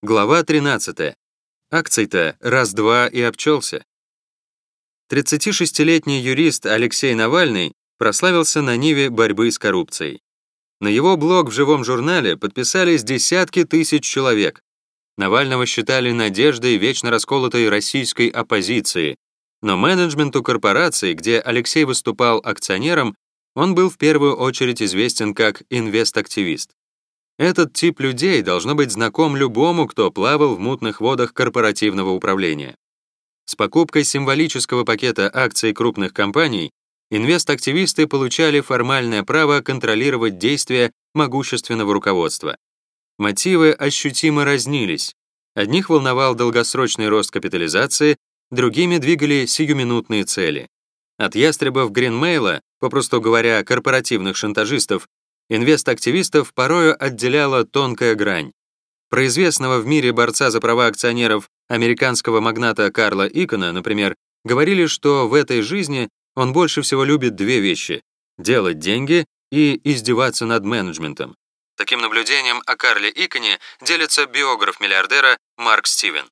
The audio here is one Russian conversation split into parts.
Глава 13. Акций-то раз-два и обчелся. 36-летний юрист Алексей Навальный прославился на ниве борьбы с коррупцией. На его блог в живом журнале подписались десятки тысяч человек. Навального считали надеждой вечно расколотой российской оппозиции, но менеджменту корпорации, где Алексей выступал акционером, он был в первую очередь известен как инвест-активист. Этот тип людей должно быть знаком любому, кто плавал в мутных водах корпоративного управления. С покупкой символического пакета акций крупных компаний инвест-активисты получали формальное право контролировать действия могущественного руководства. Мотивы ощутимо разнились. Одних волновал долгосрочный рост капитализации, другими двигали сиюминутные цели. От ястребов Гринмейла, попросту говоря, корпоративных шантажистов, Инвест-активистов порою отделяла тонкая грань. Про известного в мире борца за права акционеров американского магната Карла Икона, например, говорили, что в этой жизни он больше всего любит две вещи — делать деньги и издеваться над менеджментом. Таким наблюдением о Карле Иконе делится биограф миллиардера Марк Стивен.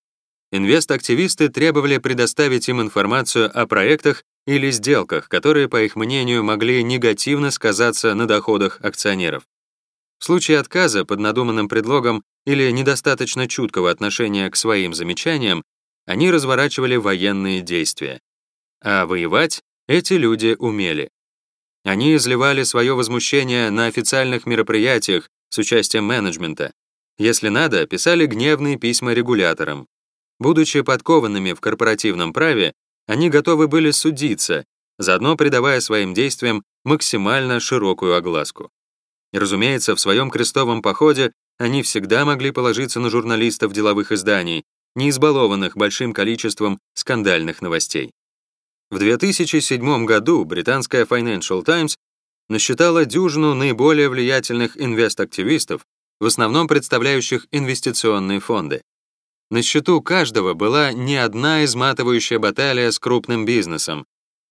Инвест-активисты требовали предоставить им информацию о проектах или сделках, которые, по их мнению, могли негативно сказаться на доходах акционеров. В случае отказа под надуманным предлогом или недостаточно чуткого отношения к своим замечаниям, они разворачивали военные действия. А воевать эти люди умели. Они изливали свое возмущение на официальных мероприятиях с участием менеджмента. Если надо, писали гневные письма регуляторам. Будучи подкованными в корпоративном праве, они готовы были судиться, заодно придавая своим действиям максимально широкую огласку. Разумеется, в своем крестовом походе они всегда могли положиться на журналистов деловых изданий, не избалованных большим количеством скандальных новостей. В 2007 году британская Financial Times насчитала дюжину наиболее влиятельных инвест-активистов, в основном представляющих инвестиционные фонды. На счету каждого была не одна изматывающая баталия с крупным бизнесом.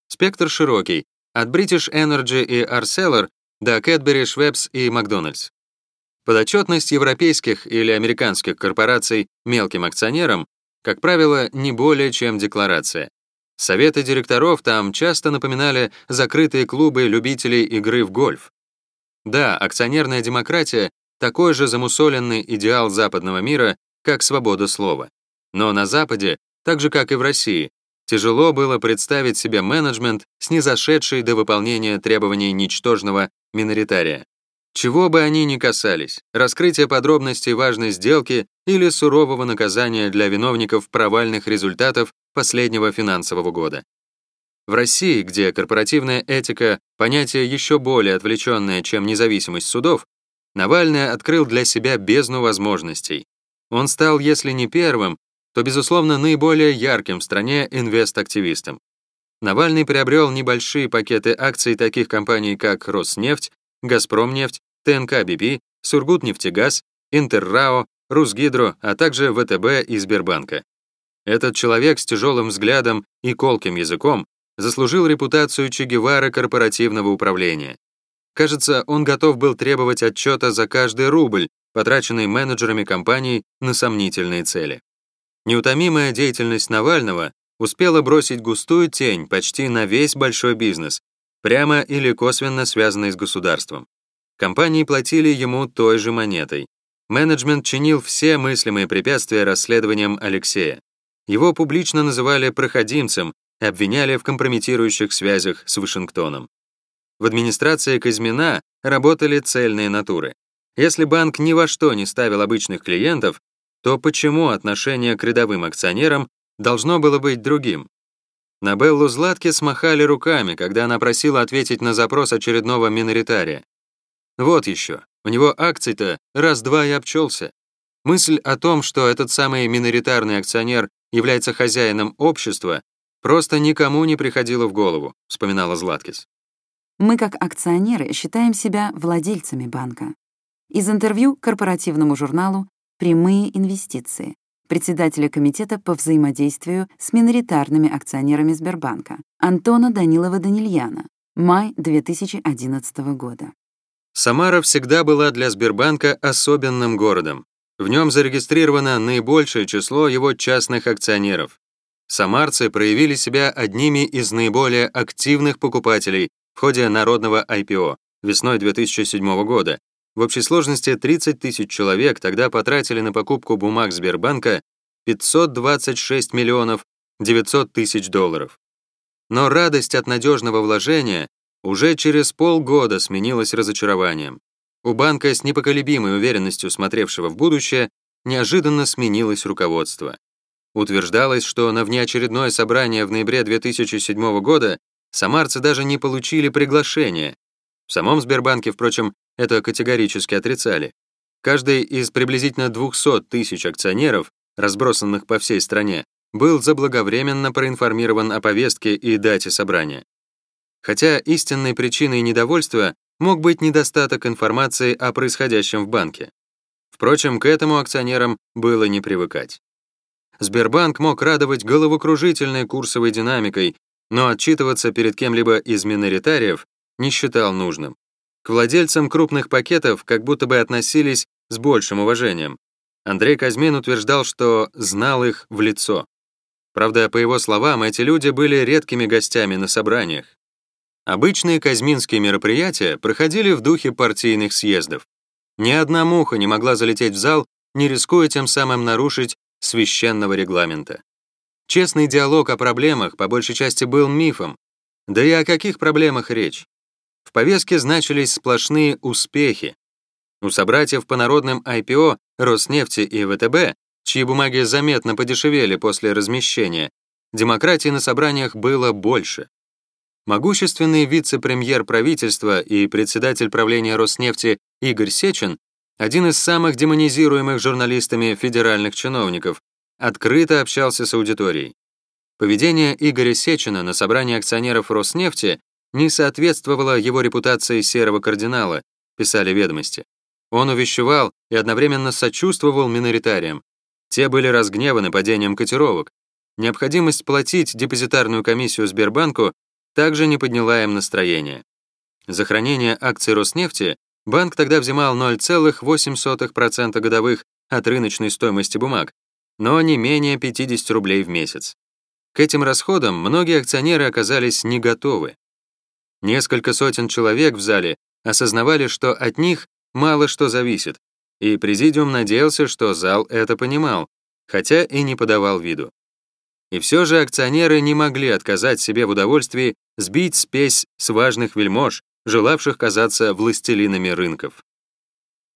Спектр широкий, от British Energy и Arcelor до Cadbury, Schweppes и McDonald's. Подотчетность европейских или американских корпораций мелким акционерам, как правило, не более чем декларация. Советы директоров там часто напоминали закрытые клубы любителей игры в гольф. Да, акционерная демократия — такой же замусоленный идеал западного мира, как свобода слова. Но на Западе, так же как и в России, тяжело было представить себе менеджмент, снизошедший до выполнения требований ничтожного миноритария. Чего бы они ни касались, раскрытие подробностей важной сделки или сурового наказания для виновников провальных результатов последнего финансового года. В России, где корпоративная этика — понятие еще более отвлеченное, чем независимость судов, Навальный открыл для себя бездну возможностей, он стал, если не первым, то, безусловно, наиболее ярким в стране инвест-активистом. Навальный приобрел небольшие пакеты акций таких компаний, как Роснефть, Газпромнефть, ТНК-БП, Сургутнефтегаз, Интеррао, Русгидро, а также ВТБ и Сбербанка. Этот человек с тяжелым взглядом и колким языком заслужил репутацию Че Гевара корпоративного управления. Кажется, он готов был требовать отчета за каждый рубль, потраченный менеджерами компаний на сомнительные цели. Неутомимая деятельность Навального успела бросить густую тень почти на весь большой бизнес, прямо или косвенно связанный с государством. Компании платили ему той же монетой. Менеджмент чинил все мыслимые препятствия расследованиям Алексея. Его публично называли проходимцем, обвиняли в компрометирующих связях с Вашингтоном. В администрации Казьмина работали цельные натуры. Если банк ни во что не ставил обычных клиентов, то почему отношение к рядовым акционерам должно было быть другим? На Беллу Златке смахали руками, когда она просила ответить на запрос очередного миноритария. Вот еще, у него акций-то раз-два и обчелся. Мысль о том, что этот самый миноритарный акционер является хозяином общества, просто никому не приходила в голову, вспоминала Златкис. Мы, как акционеры, считаем себя владельцами банка. Из интервью корпоративному журналу «Прямые инвестиции» председателя комитета по взаимодействию с миноритарными акционерами Сбербанка Антона Данилова-Данильяна, май 2011 года. Самара всегда была для Сбербанка особенным городом. В нем зарегистрировано наибольшее число его частных акционеров. Самарцы проявили себя одними из наиболее активных покупателей в ходе народного IPO весной 2007 года. В общей сложности 30 тысяч человек тогда потратили на покупку бумаг Сбербанка 526 миллионов 900 тысяч долларов. Но радость от надежного вложения уже через полгода сменилась разочарованием. У банка с непоколебимой уверенностью смотревшего в будущее неожиданно сменилось руководство. Утверждалось, что на внеочередное собрание в ноябре 2007 года самарцы даже не получили приглашения. В самом Сбербанке, впрочем, это категорически отрицали. Каждый из приблизительно 200 тысяч акционеров, разбросанных по всей стране, был заблаговременно проинформирован о повестке и дате собрания. Хотя истинной причиной недовольства мог быть недостаток информации о происходящем в банке. Впрочем, к этому акционерам было не привыкать. Сбербанк мог радовать головокружительной курсовой динамикой, но отчитываться перед кем-либо из миноритариев не считал нужным. К владельцам крупных пакетов как будто бы относились с большим уважением. Андрей Казьмин утверждал, что знал их в лицо. Правда, по его словам, эти люди были редкими гостями на собраниях. Обычные казьминские мероприятия проходили в духе партийных съездов. Ни одна муха не могла залететь в зал, не рискуя тем самым нарушить священного регламента. Честный диалог о проблемах по большей части был мифом. Да и о каких проблемах речь? В повестке значились сплошные успехи. У собратьев по народным IPO, Роснефти и ВТБ, чьи бумаги заметно подешевели после размещения, демократии на собраниях было больше. Могущественный вице-премьер правительства и председатель правления Роснефти Игорь Сечин один из самых демонизируемых журналистами федеральных чиновников, открыто общался с аудиторией. Поведение Игоря Сечина на собрании акционеров Роснефти не соответствовало его репутации серого кардинала, писали ведомости. Он увещевал и одновременно сочувствовал миноритариям. Те были разгневаны падением котировок. Необходимость платить депозитарную комиссию Сбербанку также не подняла им настроение. За хранение акций Роснефти Банк тогда взимал 0,08% годовых от рыночной стоимости бумаг, но не менее 50 рублей в месяц. К этим расходам многие акционеры оказались не готовы. Несколько сотен человек в зале осознавали, что от них мало что зависит, и президиум надеялся, что зал это понимал, хотя и не подавал виду. И все же акционеры не могли отказать себе в удовольствии сбить спесь с важных вельмож, желавших казаться властелинами рынков.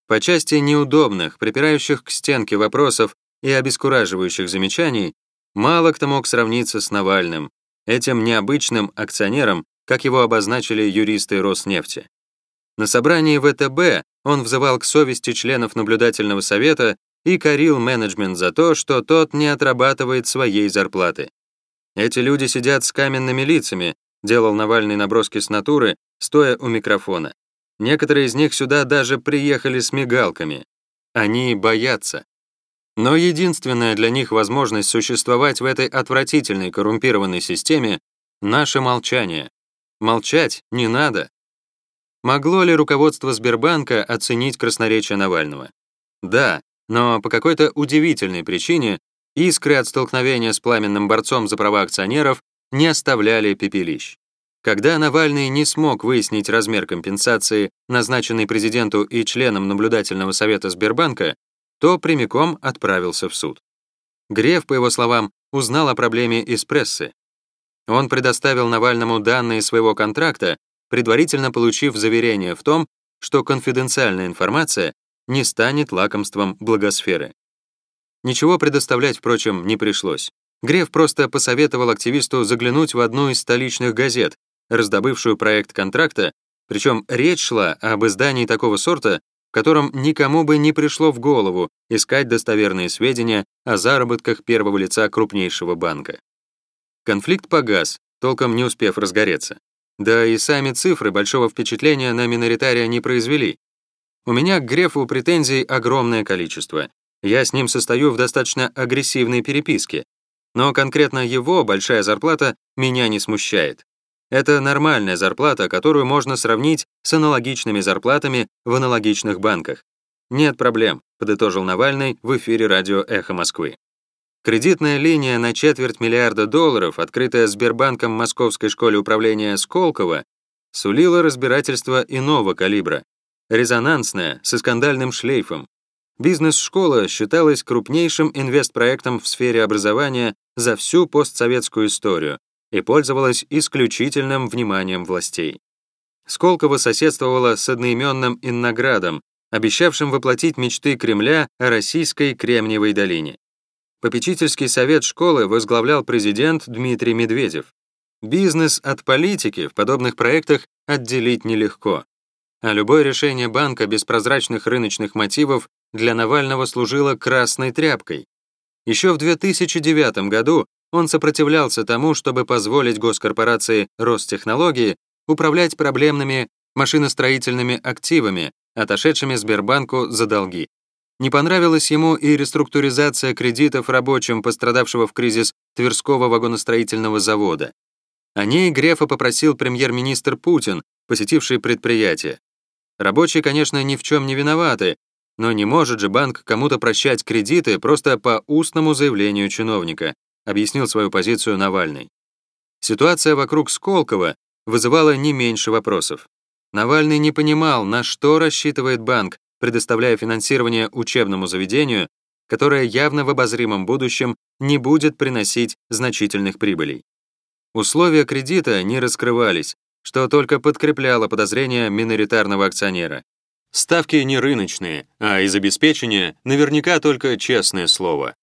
По части неудобных, припирающих к стенке вопросов и обескураживающих замечаний, мало кто мог сравниться с Навальным, этим необычным акционером, как его обозначили юристы Роснефти. На собрании ВТБ он взывал к совести членов наблюдательного совета и корил менеджмент за то, что тот не отрабатывает своей зарплаты. Эти люди сидят с каменными лицами, делал Навальный наброски с натуры, стоя у микрофона. Некоторые из них сюда даже приехали с мигалками. Они боятся. Но единственная для них возможность существовать в этой отвратительной коррумпированной системе — наше молчание. Молчать не надо. Могло ли руководство Сбербанка оценить красноречие Навального? Да, но по какой-то удивительной причине искры от столкновения с пламенным борцом за права акционеров не оставляли пепелищ. Когда Навальный не смог выяснить размер компенсации, назначенной президенту и членам наблюдательного совета Сбербанка, то прямиком отправился в суд. Греф, по его словам, узнал о проблеме из прессы. Он предоставил Навальному данные своего контракта, предварительно получив заверение в том, что конфиденциальная информация не станет лакомством благосферы. Ничего предоставлять, впрочем, не пришлось. Греф просто посоветовал активисту заглянуть в одну из столичных газет, раздобывшую проект контракта, причем речь шла об издании такого сорта, в котором никому бы не пришло в голову искать достоверные сведения о заработках первого лица крупнейшего банка. Конфликт погас, толком не успев разгореться. Да и сами цифры большого впечатления на миноритария не произвели. У меня к Грефу претензий огромное количество. Я с ним состою в достаточно агрессивной переписке. Но конкретно его большая зарплата меня не смущает. Это нормальная зарплата, которую можно сравнить с аналогичными зарплатами в аналогичных банках. «Нет проблем», — подытожил Навальный в эфире радио «Эхо Москвы». Кредитная линия на четверть миллиарда долларов, открытая Сбербанком Московской школе управления Сколково, сулила разбирательство иного калибра, резонансная, со скандальным шлейфом. Бизнес-школа считалась крупнейшим инвестпроектом в сфере образования за всю постсоветскую историю и пользовалась исключительным вниманием властей. Сколково соседствовало с одноименным Инноградом, обещавшим воплотить мечты Кремля о российской Кремниевой долине. Попечительский совет школы возглавлял президент Дмитрий Медведев. Бизнес от политики в подобных проектах отделить нелегко. А любое решение банка без прозрачных рыночных мотивов для Навального служило красной тряпкой. Еще в 2009 году он сопротивлялся тому, чтобы позволить госкорпорации Ростехнологии управлять проблемными машиностроительными активами, отошедшими Сбербанку за долги. Не понравилась ему и реструктуризация кредитов рабочим пострадавшего в кризис Тверского вагоностроительного завода. О ней Грефа попросил премьер-министр Путин, посетивший предприятие. Рабочие, конечно, ни в чем не виноваты, но не может же банк кому-то прощать кредиты просто по устному заявлению чиновника, объяснил свою позицию Навальный. Ситуация вокруг Сколково вызывала не меньше вопросов. Навальный не понимал, на что рассчитывает банк, предоставляя финансирование учебному заведению, которое явно в обозримом будущем не будет приносить значительных прибылей. Условия кредита не раскрывались, что только подкрепляло подозрения миноритарного акционера. Ставки не рыночные, а из обеспечения наверняка только честное слово.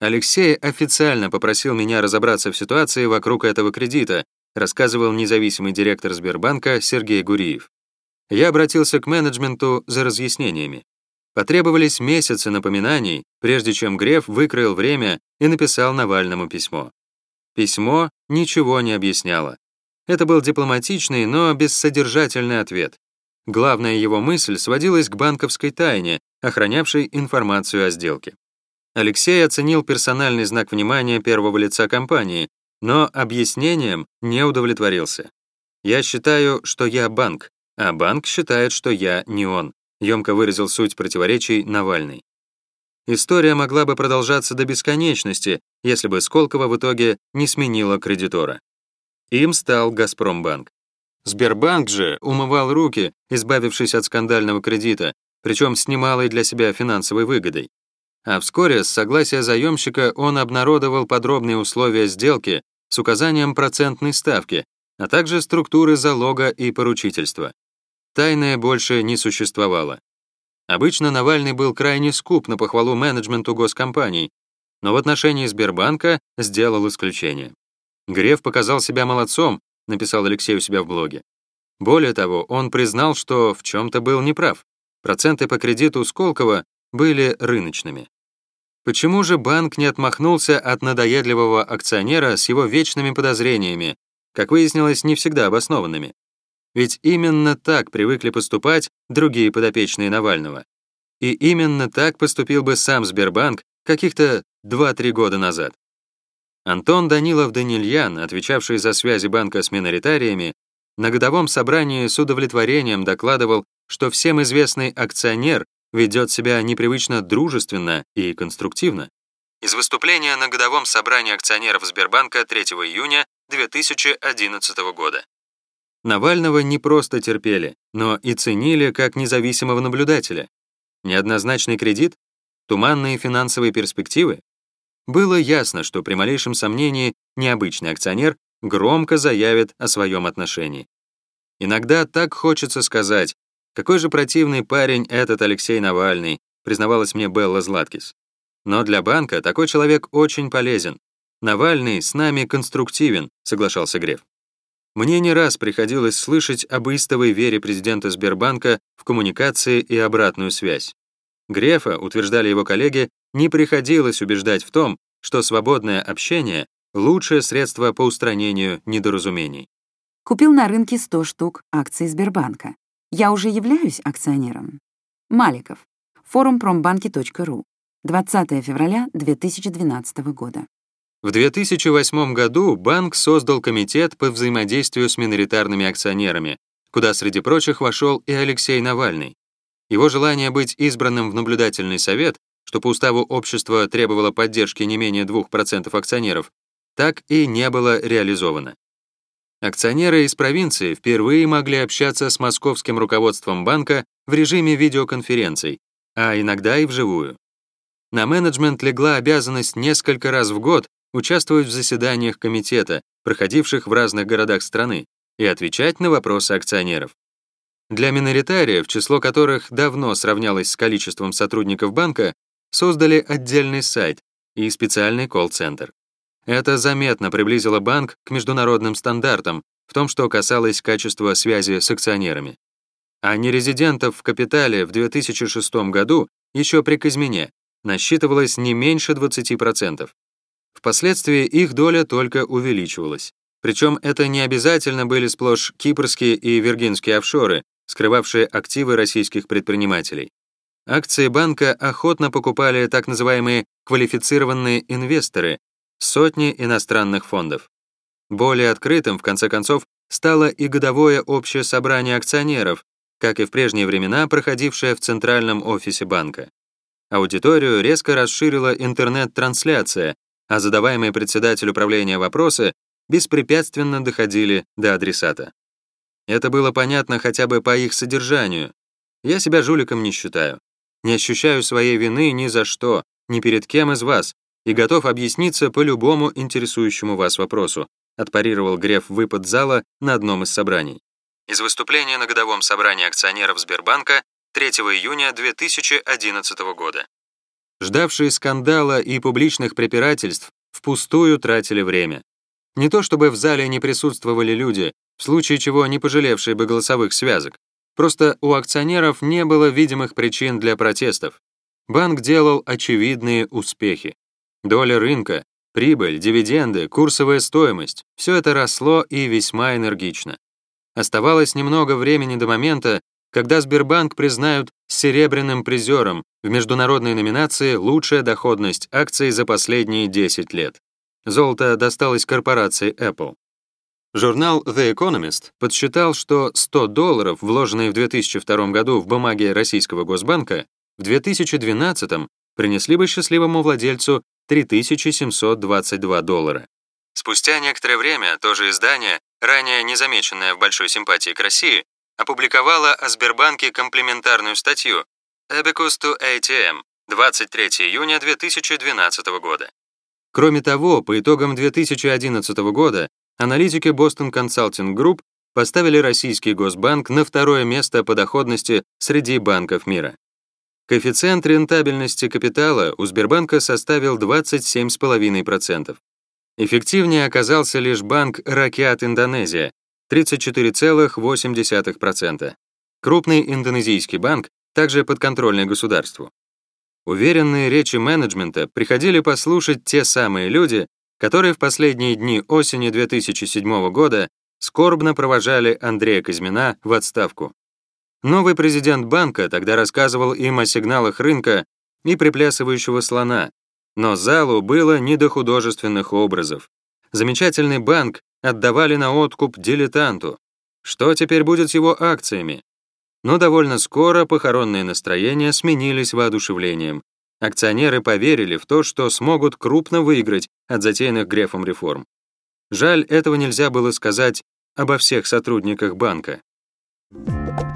Алексей официально попросил меня разобраться в ситуации вокруг этого кредита, рассказывал независимый директор Сбербанка Сергей Гуриев. Я обратился к менеджменту за разъяснениями. Потребовались месяцы напоминаний, прежде чем Греф выкроил время и написал Навальному письмо. Письмо ничего не объясняло. Это был дипломатичный, но бессодержательный ответ. Главная его мысль сводилась к банковской тайне, охранявшей информацию о сделке. Алексей оценил персональный знак внимания первого лица компании, но объяснением не удовлетворился. «Я считаю, что я банк, а банк считает, что я не он», емко выразил суть противоречий Навальный. История могла бы продолжаться до бесконечности, если бы Сколково в итоге не сменила кредитора. Им стал «Газпромбанк». Сбербанк же умывал руки, избавившись от скандального кредита, причем с немалой для себя финансовой выгодой. А вскоре, с согласия заемщика, он обнародовал подробные условия сделки с указанием процентной ставки, а также структуры залога и поручительства. Тайное больше не существовало. Обычно Навальный был крайне скуп на похвалу менеджменту госкомпаний, но в отношении Сбербанка сделал исключение. Греф показал себя молодцом, написал Алексей у себя в блоге. Более того, он признал, что в чем-то был неправ. Проценты по кредиту Сколково были рыночными. Почему же банк не отмахнулся от надоедливого акционера с его вечными подозрениями, как выяснилось, не всегда обоснованными? Ведь именно так привыкли поступать другие подопечные Навального. И именно так поступил бы сам Сбербанк каких-то 2-3 года назад. Антон Данилов-Данильян, отвечавший за связи банка с миноритариями, на годовом собрании с удовлетворением докладывал, что всем известный акционер ведет себя непривычно дружественно и конструктивно. Из выступления на годовом собрании акционеров Сбербанка 3 июня 2011 года. Навального не просто терпели, но и ценили как независимого наблюдателя. Неоднозначный кредит? Туманные финансовые перспективы? Было ясно, что при малейшем сомнении необычный акционер громко заявит о своем отношении. Иногда так хочется сказать, какой же противный парень этот Алексей Навальный, признавалась мне Белла Златкис. Но для банка такой человек очень полезен. Навальный с нами конструктивен, соглашался Греф. Мне не раз приходилось слышать об истовой вере президента Сбербанка в коммуникации и обратную связь. Грефа, утверждали его коллеги, не приходилось убеждать в том, что свободное общение — лучшее средство по устранению недоразумений. Купил на рынке 100 штук акций Сбербанка. Я уже являюсь акционером. Маликов. Форум промбанки.ру. 20 февраля 2012 года. В 2008 году банк создал комитет по взаимодействию с миноритарными акционерами, куда, среди прочих, вошел и Алексей Навальный. Его желание быть избранным в наблюдательный совет, что по уставу общества требовало поддержки не менее 2% акционеров, так и не было реализовано. Акционеры из провинции впервые могли общаться с московским руководством банка в режиме видеоконференций, а иногда и вживую. На менеджмент легла обязанность несколько раз в год участвовать в заседаниях комитета, проходивших в разных городах страны, и отвечать на вопросы акционеров. Для миноритариев, число которых давно сравнялось с количеством сотрудников банка, создали отдельный сайт и специальный колл-центр. Это заметно приблизило банк к международным стандартам в том, что касалось качества связи с акционерами. А нерезидентов в капитале в 2006 году еще при Казмине насчитывалось не меньше 20%. Впоследствии их доля только увеличивалась. Причем это не обязательно были сплошь кипрские и виргинские офшоры, скрывавшие активы российских предпринимателей. Акции банка охотно покупали так называемые квалифицированные инвесторы, сотни иностранных фондов. Более открытым, в конце концов, стало и годовое общее собрание акционеров, как и в прежние времена проходившее в центральном офисе банка. Аудиторию резко расширила интернет-трансляция, а задаваемые председатель управления вопросы беспрепятственно доходили до адресата. Это было понятно хотя бы по их содержанию. Я себя жуликом не считаю. Не ощущаю своей вины ни за что, ни перед кем из вас, и готов объясниться по любому интересующему вас вопросу, отпарировал Греф выпад зала на одном из собраний. Из выступления на годовом собрании акционеров Сбербанка 3 июня 2011 года. Ждавшие скандала и публичных препирательств впустую тратили время. Не то чтобы в зале не присутствовали люди, в случае чего не пожалевшие бы голосовых связок. Просто у акционеров не было видимых причин для протестов. Банк делал очевидные успехи. Доля рынка, прибыль, дивиденды, курсовая стоимость — все это росло и весьма энергично. Оставалось немного времени до момента, когда Сбербанк признают серебряным призером в международной номинации «Лучшая доходность акций за последние 10 лет». Золото досталось корпорации Apple. Журнал The Economist подсчитал, что 100 долларов, вложенные в 2002 году в бумаги Российского Госбанка, в 2012 принесли бы счастливому владельцу 3722 доллара. Спустя некоторое время то же издание, ранее незамеченное в большой симпатии к России, опубликовало о Сбербанке комплементарную статью «Abacus to ATM» 23 июня 2012 года. Кроме того, по итогам 2011 года аналитики Boston Consulting Group поставили российский Госбанк на второе место по доходности среди банков мира. Коэффициент рентабельности капитала у Сбербанка составил 27,5%. Эффективнее оказался лишь банк Ракиат Индонезия 34,8%. Крупный индонезийский банк, также подконтрольный государству. Уверенные речи менеджмента приходили послушать те самые люди, которые в последние дни осени 2007 года скорбно провожали Андрея Казьмина в отставку. Новый президент банка тогда рассказывал им о сигналах рынка и приплясывающего слона, но залу было не до художественных образов. Замечательный банк отдавали на откуп дилетанту. Что теперь будет с его акциями? Но довольно скоро похоронные настроения сменились воодушевлением. Акционеры поверили в то, что смогут крупно выиграть от затеянных Грефом реформ. Жаль, этого нельзя было сказать обо всех сотрудниках банка. Thank you